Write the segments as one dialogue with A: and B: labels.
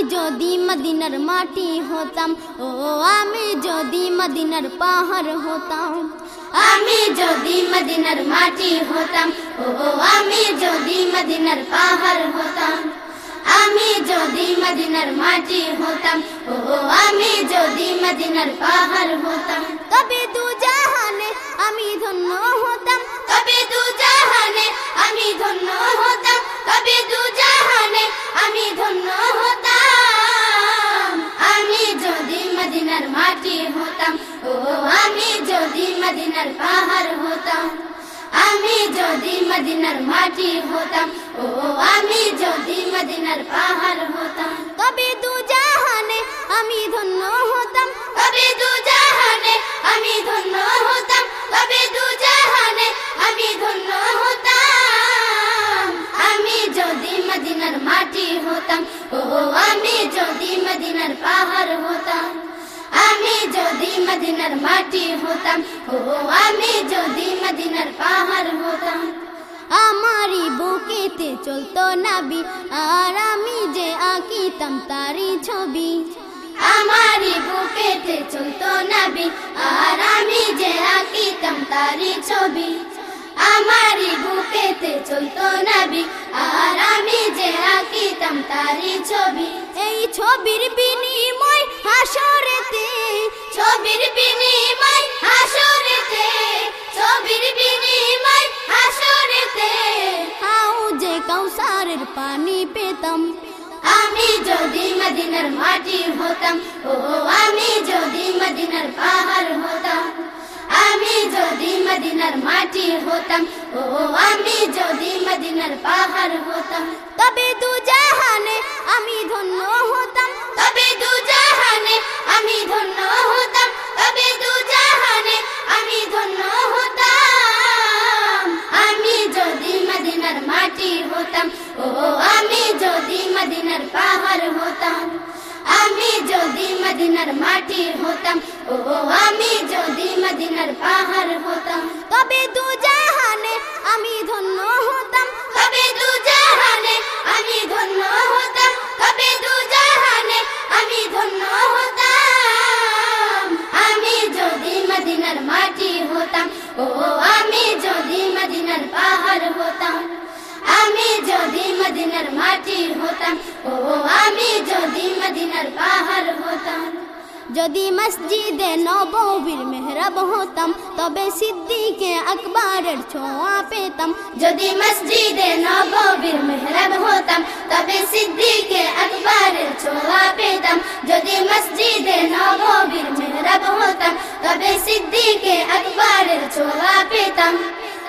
A: যদি মদিনার মাটি হতাম ও আমি যদি মদিনার পাহাড় হতাম
B: আমি যদি মদিনার মাটি হতাম ও আমি যদি মদিনার পাহাড় হতাম আমি যদি মদিনার মাটি হতাম ও আমি যদি মদিনার পাহাড় হতাম
A: তবে দু জাহানে আমি ধন্য হতাম
B: মাটি হতাম ও আমি যদি মদিনার পাহাড় হতাম আমি যদি মদিনার মাটি হতাম ও আমি যদি মদিনার পাহাড় হতাম
A: তবে দু জাহানে আমি ধন্য হতাম
B: তবে দু জাহানে আমি ধন্য মাটি হতাম। ও, আমি যদি মদিনার পাহাড় হতাম।
A: আমারই বুকেতে চলতো নাবি, আর আমি যে আঁকিতাম তারই ছবি।
B: আমারই বুকেতে চলতো নাবি, আর আমি যে আঁকিতাম তারই ছবি। আমারই বুকেতে চলতো নাবি, আর আমি যে আঁকিতাম তারই ছবি।
A: এই ছবির বিনিময় হাসরেতে
B: ছবির বিনিময় হাসরেতে ছবির বিনিময় হাসরেতে।
A: হাউ যে কৌসারের পানি পেতাম।
B: আমি যদি মদিনার মাটি হতাম ও আমি যদি মদিনার পাহাড় হতাম। আমি যদি মদিনার মাটি হতাম ও আমি যদি মদিনার পাহাড় হতাম।
A: তবে দু জাহানে আমি ধন্য হতাম।
B: তবে দু জাহানে আমি ধন্য হতাম ও আমি যদি মদিনার পাহাড় হতাম আমি যদি মদিনার মাটি হতাম ও আমি যদি মদিনার পাহাড় হতাম
A: আমি
B: যদি মদিনার মাটি হতাম ও আমি যদি মদিনার পাহাড় হতাম যদি
A: মসজিদে নববীর মেহরাব হতাম তবে সিদ্দিকে আকবরের ছোঁয়া পেতাম
B: যদি মসজিদে নববীর মেহরাব হতাম তবে সিদ্দিকে আকবরের ছোঁয়া পেতাম যদি মসজিদে নববীর মেহরাব হতাম তবে সিদ্দিকে আকবরের ছোঁয়া পেতাম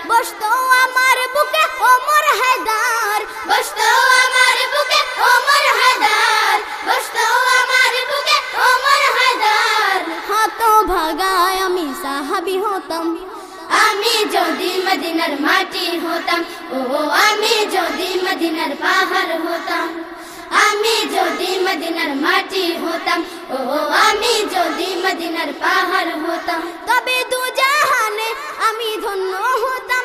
A: বসতো আমার বুকে ওমর সাহাবি হতাম
B: আমি যদি মদিনার মাটি হতাম ও আমি যদি মদিনার পাহাড় হতাম আমি যদি মদিনার মাটি হতাম ও আমি যদি মদিনার পাহাড় হতাম
A: তবে দু জাহানে আমি ধন্য হতাম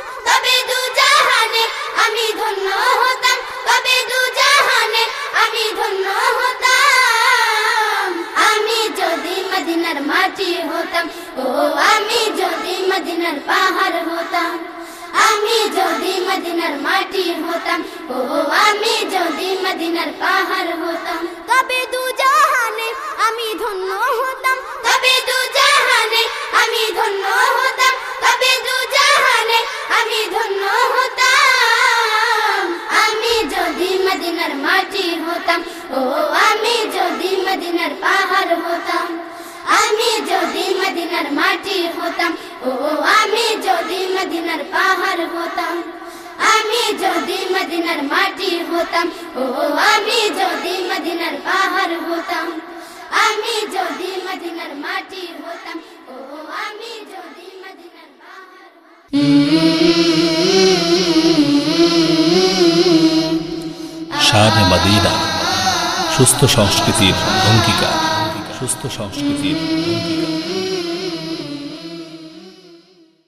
B: মাটি হতাম ও আমি যদি মদিনার পাহাড় হতাম আমি যদি মদিনার মাটি হতাম ও আমি যদি মদিনার পাহাড় হতাম
A: তবে দু জাহানে আমি ধন্য হতাম
B: তবে দু জাহানে আমি ধন্য যদি মদিনার মাটি হতাম, ও আমি যদি মদিনার পাহাড় হতাম। আমি যদি মদিনার মাটি হতাম
C: মদিনা, সুস্থ সংস্কৃতির অঙ্গীকার, সুস্থ সংস্কৃতির অঙ্গীকার।